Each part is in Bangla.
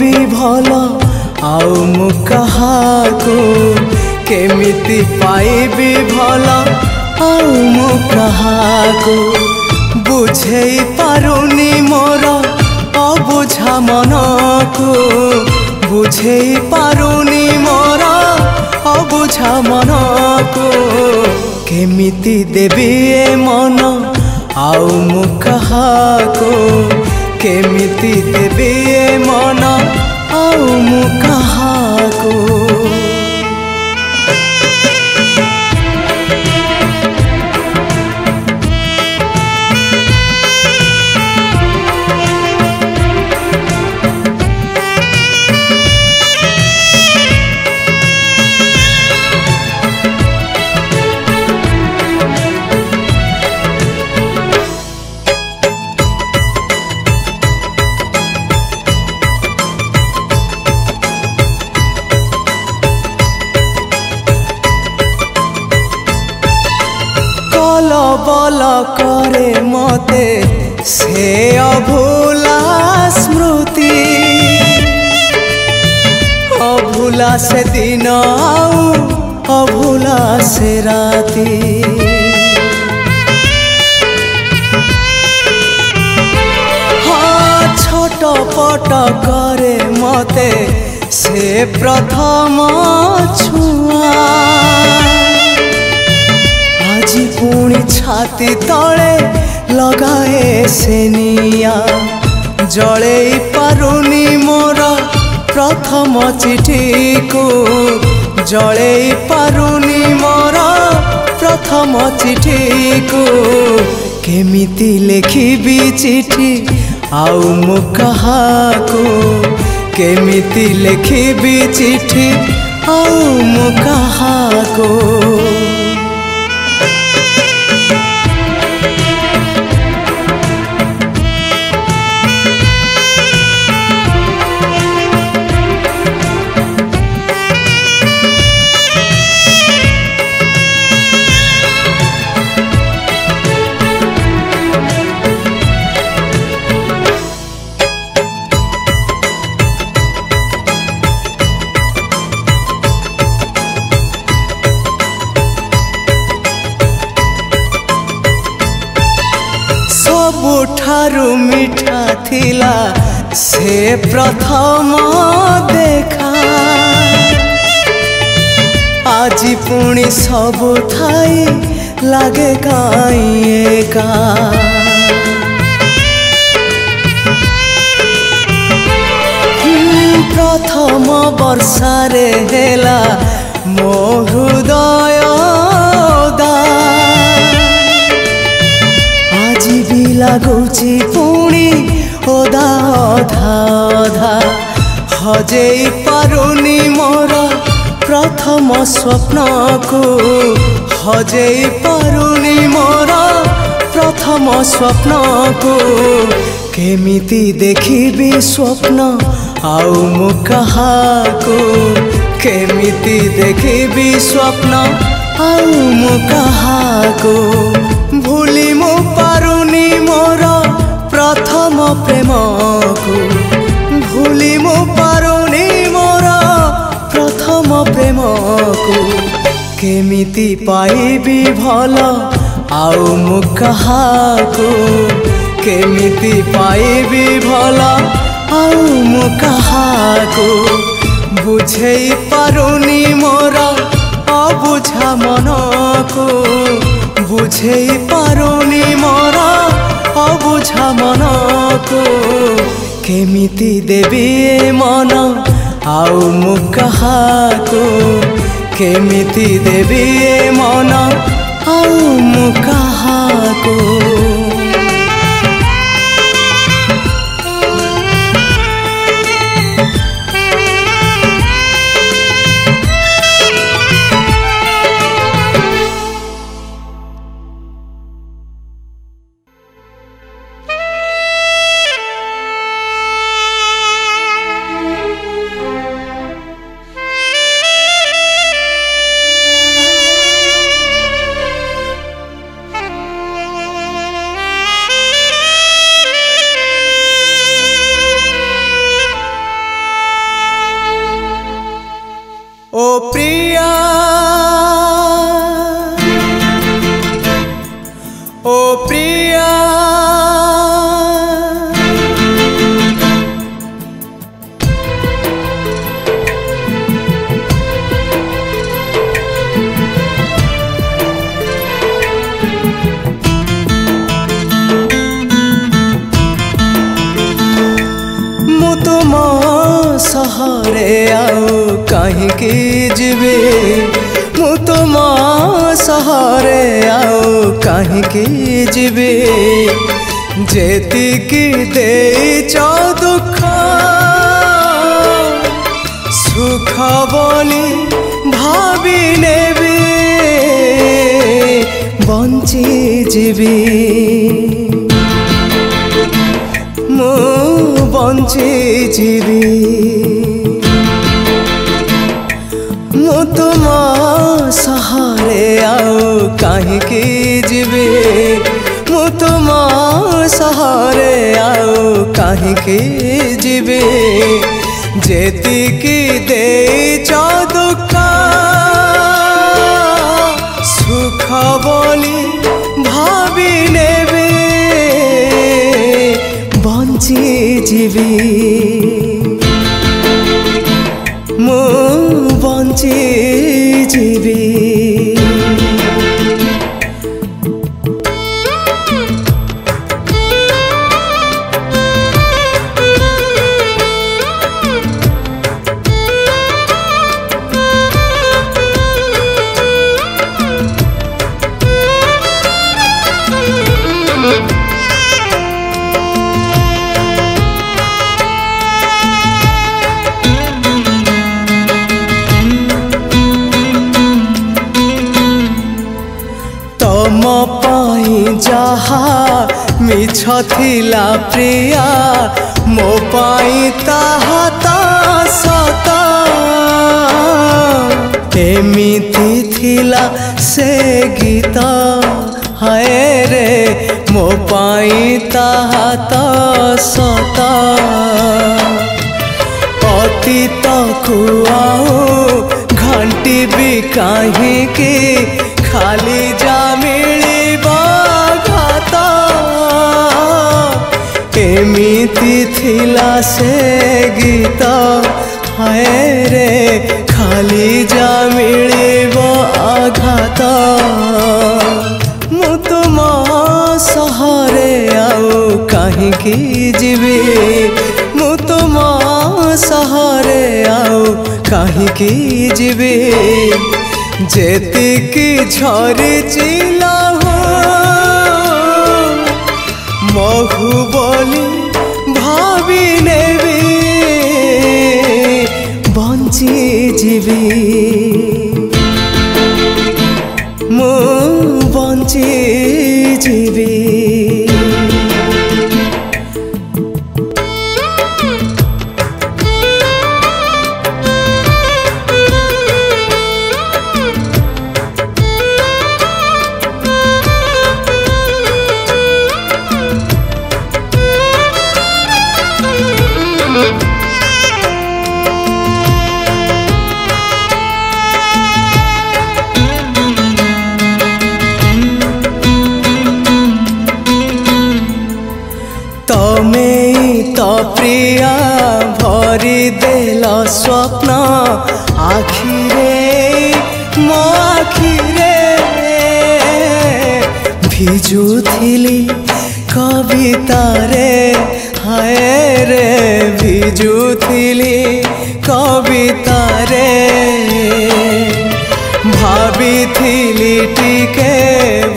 ବି ଭଲ ଆଉ ମୁଁ କାହାକୁ କେମିତି ପାଇବି ଭଲ ଆଉ ମୁଁ କାହାକୁ ବୁଝେଇ ପାରୁନି ମୋର ଅବୁଝା ମନକୁ ବୁଝେଇ ପାରୁନି ମୋର ଅବୁଝା ମନକୁ କେମିତି ଦେବି ଏ ମନ ଆଉ ମୁଁ କାହାକୁ କେମିତି ଦେବି ଏ ମନ ଆଉ ମୁଁ କାହାକୁ ସେ ଦିନ ଆଉ ଅଭୁଲା ସେ ରାତି ଛୋଟ ପଟ କରେ ମତେ ସେ ପ୍ରଥମ ଛୁଆ ଆଜି ପୁଣି ଛାତି ତଳେ ଲଗାଏ ସେ ନିଆଁ ଜଳେଇ ପାରୁନି ମୋର প্রথম চিঠিকু জলেই পারুনি মোর প্রথম চিঠিকু কেমিতি লেখিবি চিঠি আউ মু কাহাকু কেমিতি লেখিবি চিঠি আউ মু কাহাকু সে প্রথম দেখা আজি পুনি সবু থাই লাগে কাই একা প্রথম বর্ষারে হেলা মো হৃদয় আজি বি লাগুছি পুনি বিপদা অধা অধা হজেই পারুনি মোর প্রথম স্বপ্নকু হজেই পারুনি মোর প্রথম স্বপ্নকু কেমিতি দেখিবি স্বপ্ন আউ মু কাহাকু কেমিতি দেখিবি স্বপ্ন আউ মু কাহাকু ତୁମ ପ୍ରେମକୁ ଭୁଲି ମୁଁ ପାରୁନି ମୋର ପ୍ରଥମ ପ୍ରେମକୁ କେମିତି ପାଇବି ଭଲ ଆଉ ମୁଁ କାହାକୁ କେମିତି ପାଇବି ଭଲ ଆଉ ମୁଁ କାହାକୁ ବୁଝେଇ ପାରୁନି ମୋର ଅବୁଝା ମନକୁ ବୁଝେଇ ପାରୁନି ମୋର অবুঝা মনকু কেমিতি দেবী মন আউ মোক কেমিতি দেবী মন আউ মোক বঞ্চিচিবি ମୁଁ ତୁମ ସହରେ ଆଉ କାହିଁକି ଯିବି ମୁଁ ତୁମ ସହରେ ଆଉ କାହିଁକି ଯିବି ଯେତିକି ജീവി छिला प्रिया मोपाई ताहता सता एमिति से गीता हाय रे मोपाई ताहता सता अतीत तो कुआ घंटी भी कहीं की खाली जा লেখিলা সে গীত হায় রে খালি যা মিলিব আঘাত মু তুম সহরে আউ কাহিকি যিবি মু তুম সহরে আউ কাহিকি যিবি যেতিকি ঝরিছি লহ মহু বলি ভাবিনেবি বঞ্চি যাবি মু বঞ্চি যাবি ভিজুথিলি কবিতারে হায় রে ভিজুথিলি কবিতারে ভাবিথিলি টিকে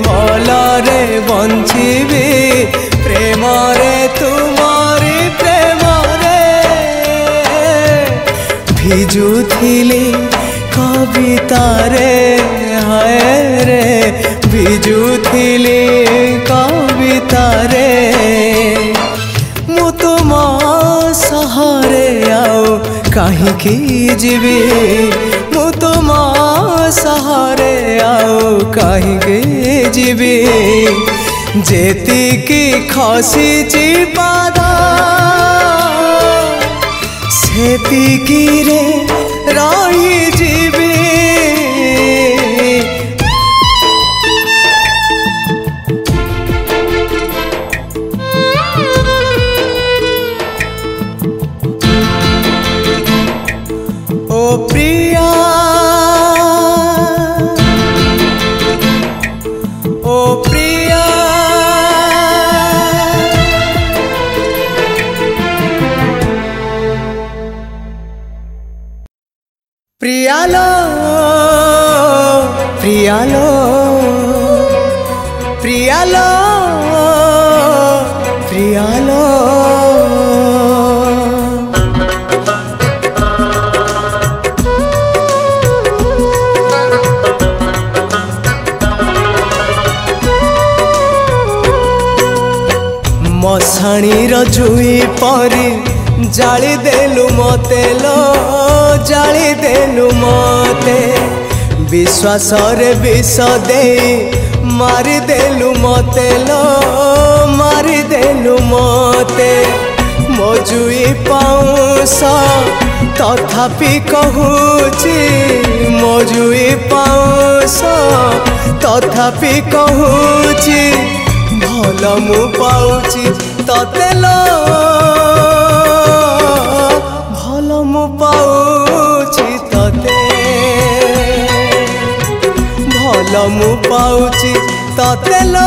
ভলরে বঞ্চিবি প্রেমরে তুমরি প্রেমরে ভিজুথিলি কবিতারে হায় রে দিলি কবিতারে ମୁଁ ତୁମ ସହରେ ଆଉ କାହିଁକି ଯିବି ମୁଁ ତୁମ ସହରେ ଆଉ କାହିଁକି ଯିବି ଯେତିକି ଖସିଛି ପାଦ ସେତିକିରେ ରହିଛି ବିଷରେ ବିଷ ଦେଇ ମାରିଦେଲୁ ମୋତେ ଲୋ ମାରିଦେଲୁ ମୋତେ ମୋ ଜୁଇ ପାଉଁଶ ତଥାପି କହୁଛି ମୋ ଜୁଇ ପାଉଁଶ ତଥାପି କହୁଛି ଭଲ ମୁଁ ପାଉଛି ତତେ ଲୋ পথে লো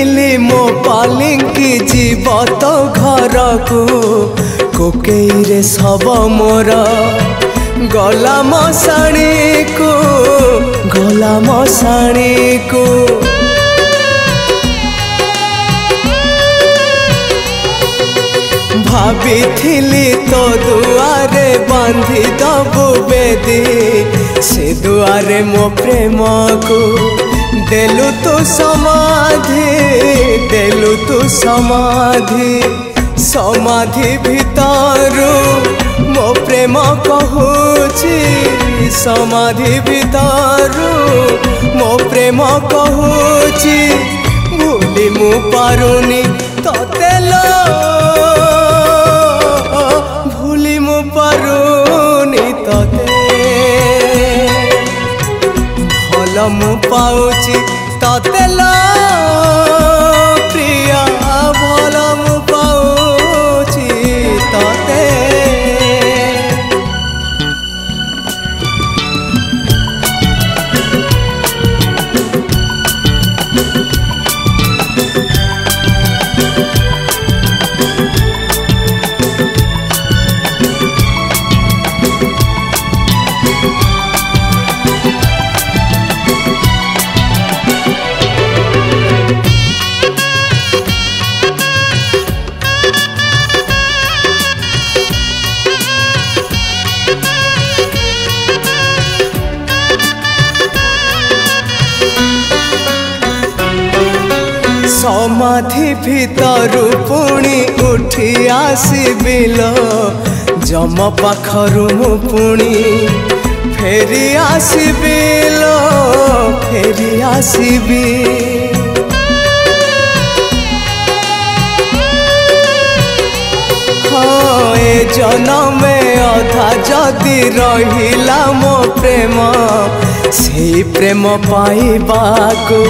ଆସିଲି ମୋ ପାଲିଙ୍କି ଯିବ ତ ଘରକୁ କୋକେଇରେ ସବ ମୋର ଗଲା ମଶାଣିକୁ ଗଲା ମଶାଣିକୁ ଭାବିଥିଲି তো দুয়ারে বাঁধি দবু বেদি সে দুয়ারে মো প্রেমকু দেলু তো সমাধি দেলু তো সমাধি সমাধি ভিতরু মো প্রেম কহুছি সমাধি ভিতরু মো প্রেম কহুছি ভুলি মু পারুনি তোতে লো কলম পাউছি ততে লা সমাধি ভিতরু পুଣି উঠি আসিবিল জম পাখরু মু পুଣି ফেরি আসিবিল ফেরি আসিবি এ জনমে অধা যদি রহিলা মো প্রেম সেই প্রেম পাইবাকু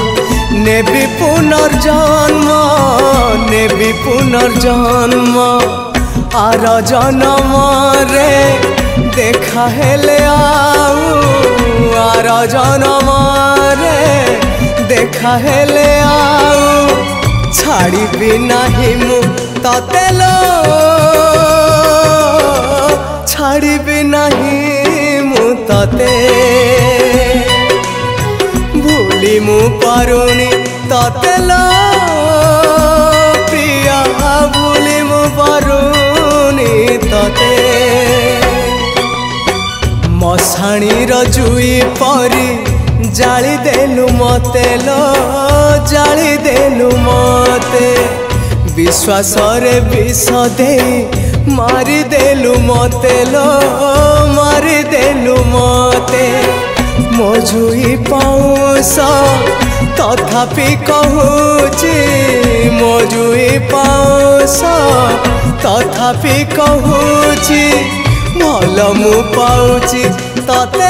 নেবি পুনর্জন্ম নেবি পুনর্জন্ম আর জনম রে দেখা হেলে আউ আর রে দেখা হেলে আউ ছাড়িবি নাহি মু ততে লো ছাড়িবি নাহি মু ততে বলিমু পারুনি তাতে প্রিয়া বলিমু পারুনি তাতে মশাণীর জুই পরি জালি দেলু মতে লো জালি দেলু মতে বিশ্বাসরে বিষ দেই মারি দেলু মতে লো মারি দেলু মতে মজুই পাও वर्ष तथापि कहुचि मजुरी पाउँछ तथापि कहुचि मलमु पाउँछ तते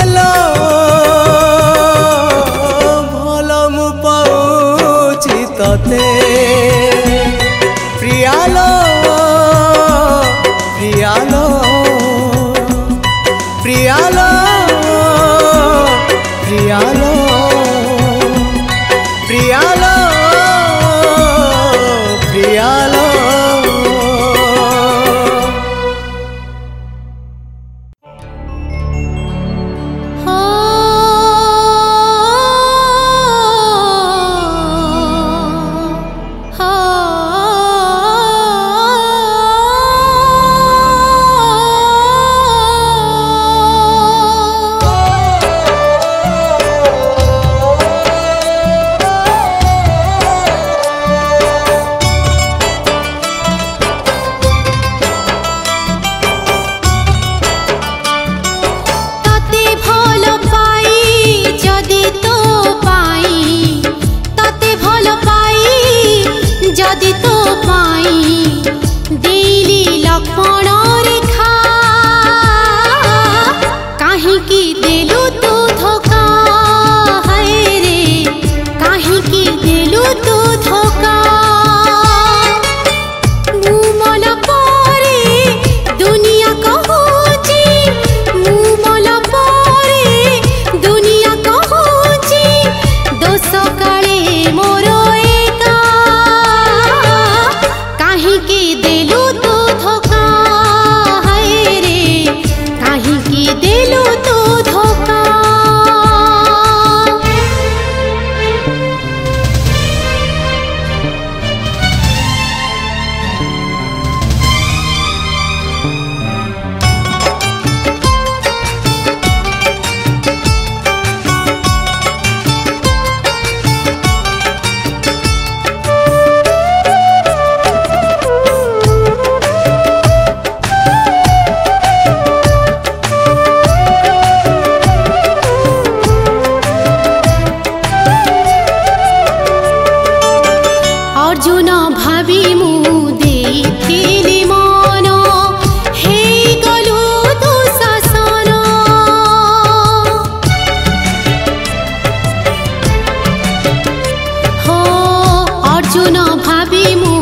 চুন ভাবি মু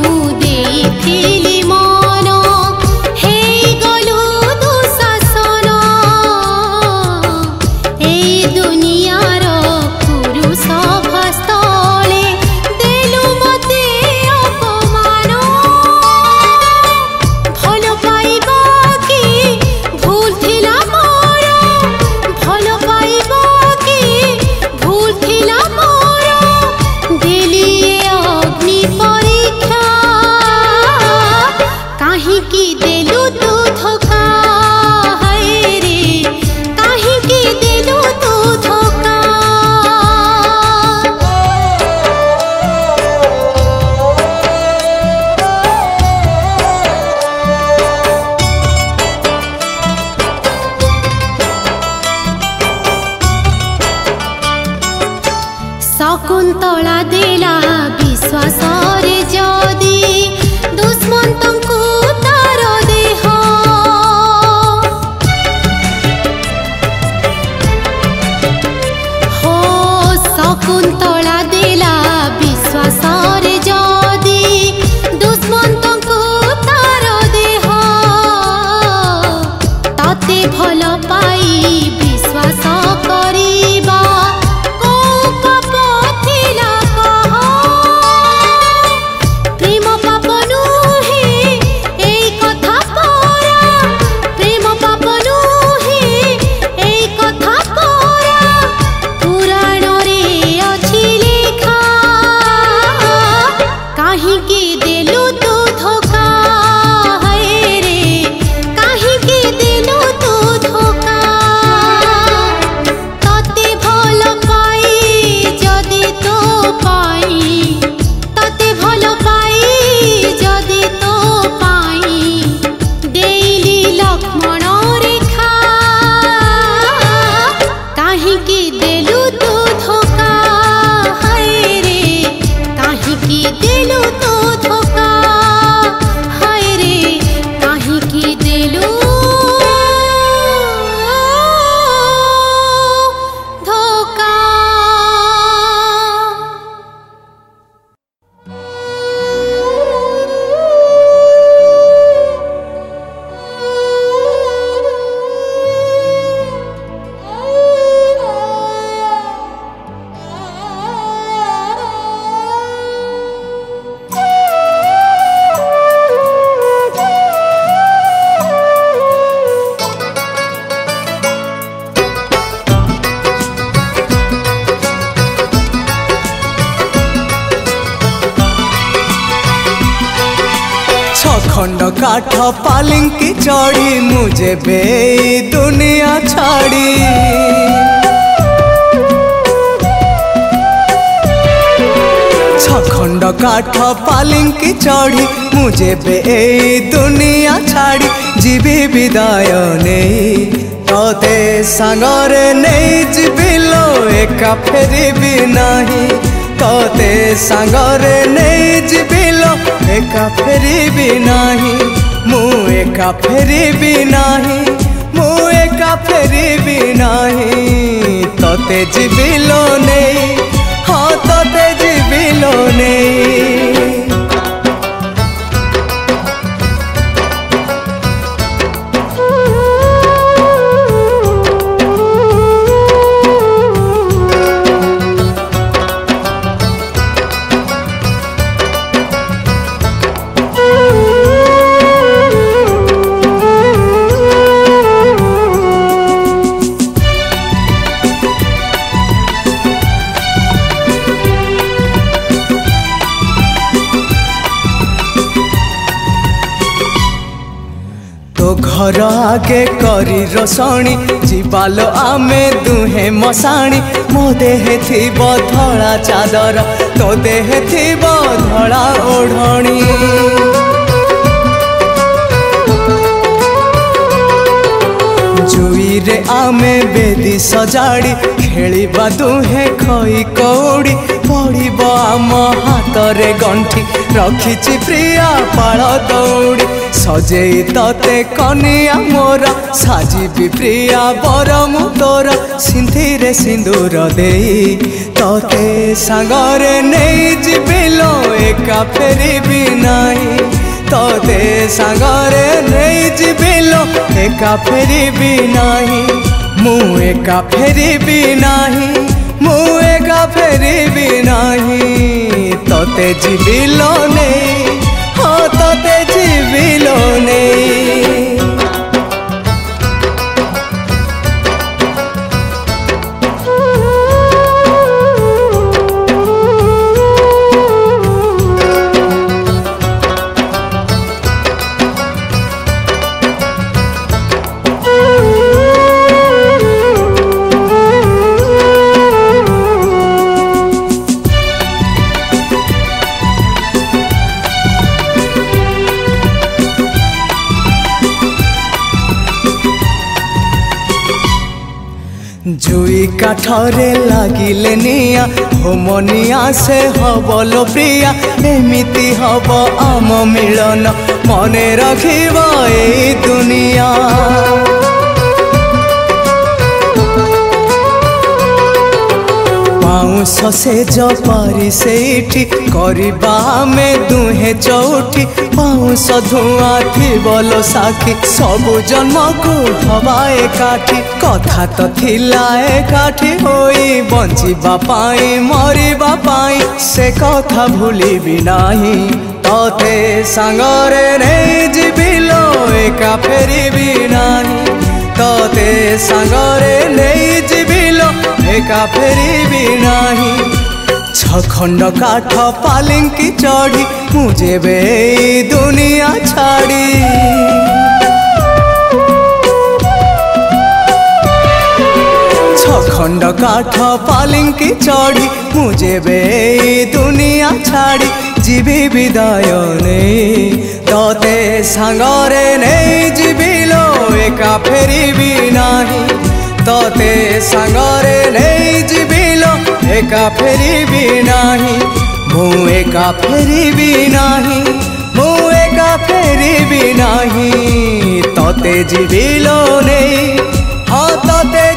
ମୋତେ ଭଲ ପାଇବି काठ पालिंग की चौड़ी मुझे बे दुनिया छाड़ी ছখণ্ড কাঠ পালিঙ্কি চড়ি মু যেবে এই দুনিয়া ছাড়ি ଯିବି ବିଦାୟ ନେଇ ତତେ ସାଙ୍ଗରେ ନେଇ ଯିବି ଲୋ ଏକା ଫେରିବି ନାହିଁ ତତେ ସାଙ୍ଗରେ ନେଇ ଯିବି ଲୋ ଏକା ଫେରିବି ନାହିଁ ମୁଁ ଏକା ଫେରିବି ନାହିଁ ମୁଁ ଏକା ଫେରିବି ନାହିଁ ତତେ ଯିବିଲୋ ନେଇ ହଁ ତତେ ଯିବିଲୋ ନେଇ ଘର ଆଗେ କରି ରୋଷଣୀ ଯିବା ଲୋ ଆମେ ଦୁହେଁ ମଶାଣୀ ମୋ ଦେହେ ଥିବ ଧଳା ଚାଦର ତୋ ଦେହେ ଥିବ ଧଳା ଓଢ଼ଣୀ ଜୁଇରେ ଆମେ ବେଦି ସଜାଡ଼ି ଖେଳିବା ଦୁହେଁ ଖଇ କଉଡ଼ି ପଡ଼ିବ ଆମ ହାତରେ ଗଣ୍ଠି ରଖିଛି ପ୍ରିୟା ପାଳ ଦୌଡ଼ି ସଜେଇ ତତେ କନିଆ ମୋର ସାଜିବି ପ୍ରିୟା ବର ମୁ ତୋର ସିନ୍ଧିରେ ସିନ୍ଦୁର ଦେଇ ତତେ ସାଙ୍ଗରେ ନେଇଯିବି ଲୋ ଏକା ଫେରିବି ନାହିଁ ତତେ ସାଙ୍ଗରେ ନେଇଯିବି ଲୋ ଏକା ଫେରିବି ନାହିଁ ମୁଁ ଏକା ଫେରିବି ନାହିଁ ମୁଁ ଏକା ଫେରିବି ନାହିଁ ତତେ ଯିବିଲ ନେଇ ହଁ ତତେ ଯିବିଲ ନେଇ কাঠরে লাগিলে নিয়া হোমনিয়া সে হবল প্রিয়া এমিতি হব আম মিলন মনে রাখিব এই দুনিয়া ଶେ ଜପରି ସେଇଠି କରିବା ଆମେ ଦୁହେଁ ଚଉଠି ପାଉଁଶ ଧୂଆଁ ଥିବଲ ସାକ୍ଷୀ ସବୁ ଜନ୍ମକୁ ହବା ଏକାଠି କଥା ତ ଥିଲା ଏକାଠି ହୋଇ ବଞ୍ଚିବା ପାଇଁ ମରିବା ପାଇଁ ସେ କଥା ଭୁଲିବି ନାହିଁ ତତେ ସାଙ୍ଗରେ ନେଇଯିବି ଲୋ ଏକା ଫେରିବି ନାହିଁ ତତେ ସାଙ୍ଗରେ ନେଇଯିବି ଏକା ଫେରିବି ନାହିଁ ଛଅ ଖଣ୍ଡ କାଠ ପାଲିଙ୍କି ଚଢ଼ି ମୁଁ ଯେବେ ଏଇ ଦୁନିଆ ଛାଡ଼ି খণ্ড কাঠ পালিঙ্কি চড়ি ମୁଁ ଯେବେ ଦୁନିଆ ଛାଡ଼ି ଯିବି ବିଦାୟ ନେଇ ତତେ ସାଙ୍ଗରେ ନେଇ ଯିବି ଲୋ ଏକା ଫେରିବି ନାହିଁ तोते संगरे नहीं जीविल एका फेरी भी नहीं मुँह एका फेरी भी नहीं मुँह एका फेरी भी नहीं तोते जीविल नहीं हाँ तोते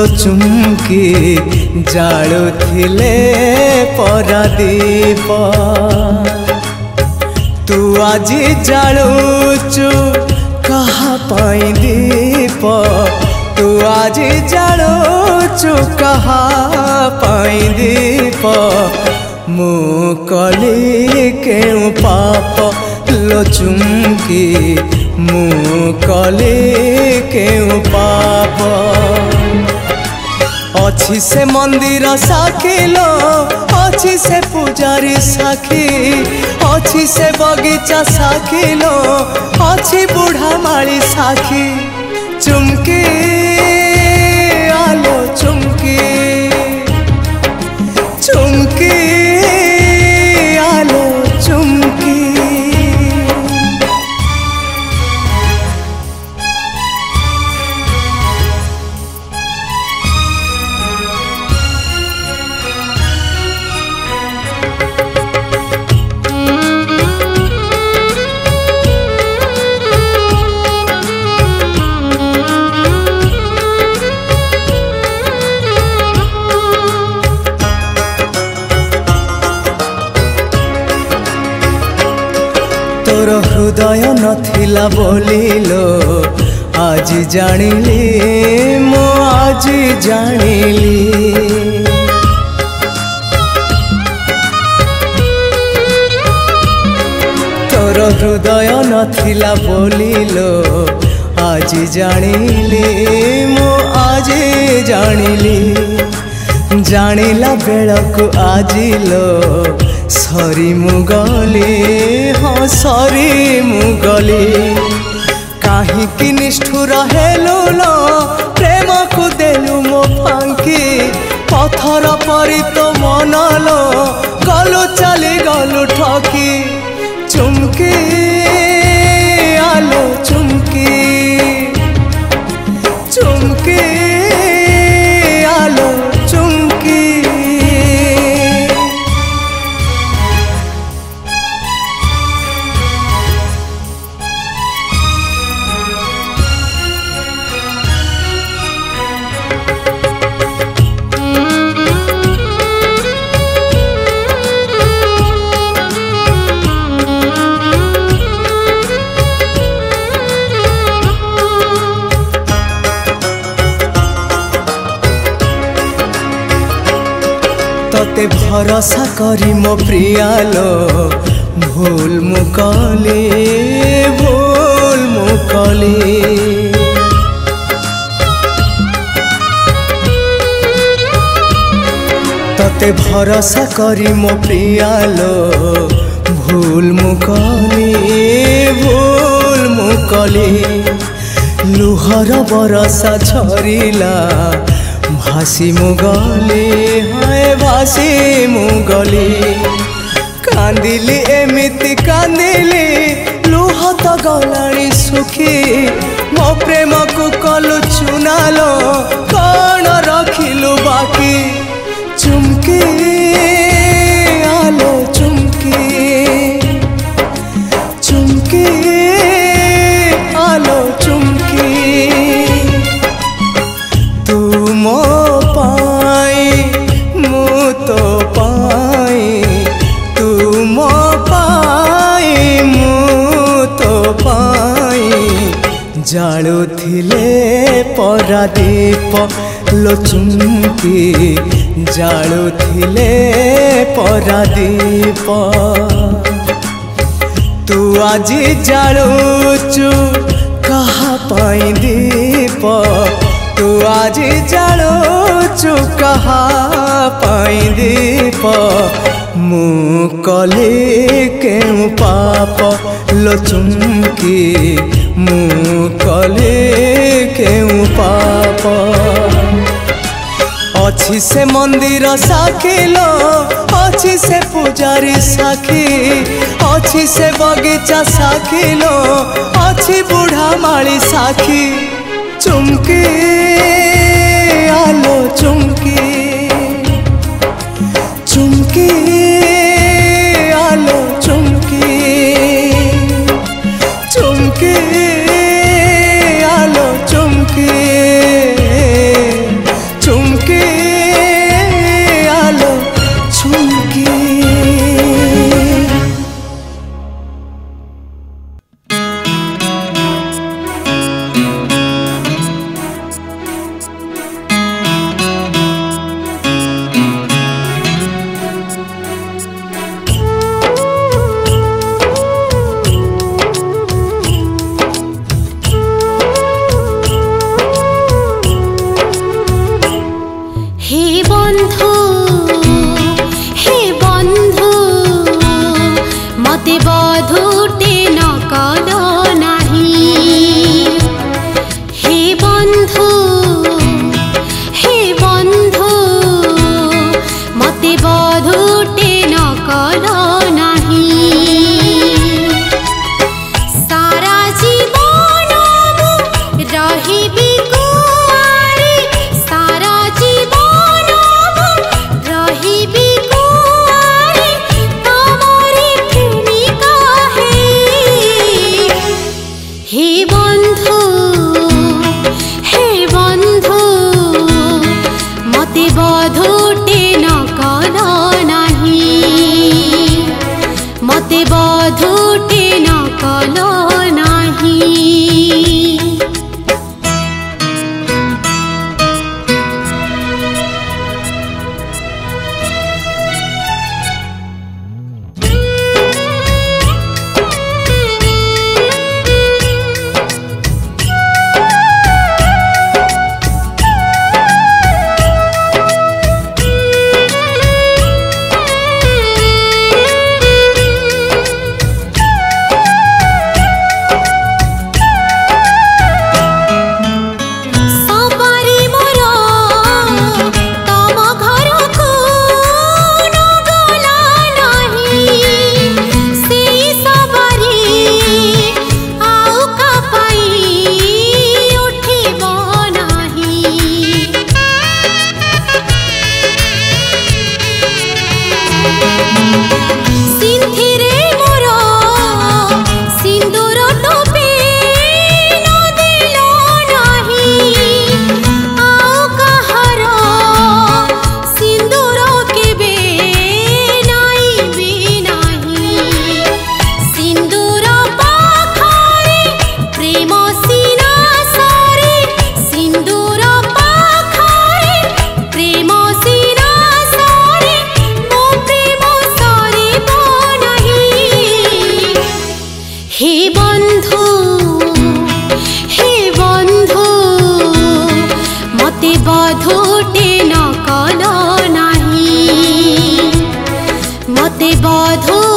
ঝুলো চুমকি ଜାଳୁଥିଲେ ପରାଦୀପ ତୁ ଆଜି ଜାଳୁଛୁ କାହା ପାଇଁ ଦୀପ ତୁ ଆଜି ଜାଳୁଛୁ କାହା ପାଇଁ ଦୀପ ମୁଁ କଲି କେଉଁ ପାପ ଲୋ ମୁଁ କଲି କେଉଁ ପାପ ଅଛି ସେ ମନ୍ଦିର ସାକ୍ଷୀ ଲୋ ଅଛି ସେ ପୂଜାରୀ ସାକ୍ଷୀ ଅଛି ସେ ବଗିଚା ସାକ୍ଷୀ ଲୋ ଅଛି ବୁଢ଼ାମାଳି ସାକ୍ଷୀ ଚୁମକି ହୃଦୟ ନଥିଲା ବୋଲିଲ ଆଜି ଜାଣିଲି ମୁଁ ଆଜି ଜାଣିଲି ତୋର ହୃଦୟ ନଥିଲା ବୋଲିଲ ଆଜି ଜାଣିଲି ମୁଁ ଆଜି ଜାଣିଲି ଜାଣିଲା ବେଳକୁ ଆଜିଲୋ সরি মুগলে ହଁ ସରି ମୁଁ ଗଲି କାହିଁକି ନିଷ୍ଠୁର ହେଲୁ ଲ ପ୍ରେମକୁ ଦେଲୁ ମୋ ଫାଙ୍କି ପଥର ପରି ତୋ ମନ ଲ ଗଲୁ ଚାଲି ଗଲୁ ଠକି ଚୁମକି ভরসা করি মো প্রিয়ালো ভুল মু কলে ভুল মু কলে তে ভরসা করি মো প্রিয়ালো ভুল মু কলে ভুল মু কলে লুহর বরসা ছড়িলা भासी मुगले हाय भासी मुगले कांदिले एमित कांदिले लोहा तो गालाडी सुखी मो प्रेम को कलो चुना लो कौन बाकी चुमकी आलो चुमकी चुमकी आलो चुमकी तू मो ଦୀପ ଲୋଚୁଙ୍କି ଜାଳୁଥିଲେ ପରାଦୀପ ତୁ ଆଜି ଜାଳୁଛୁ କାହା ପାଇଁ ଦୀପ ତୁ ଆଜି ଜାଳୁଛୁ କାହା ପାଇଁ ଦୀପ ମୁଁ କଲି କେଉଁ ପାପ ଲୋଚୁଙ୍କି ମୁଁ କଲେ କେଉଁ ପାପ ଅଛି ସେ ମନ୍ଦିର ସାକ୍ଷୀଲ ଅଛି ସେ ପୂଜାରୀ ସାକ୍ଷୀ ଅଛି ସେ ବଗିଚା ସାକ୍ଷୀଲ ଅଛି ବୁଢ଼ା ମାଳି ସାକ୍ଷୀ চুমকি আলো চুমকি চুমকি আলো que বন্ধু হে বন্ধু মতে বধুটে নকল নাহি মতে বধু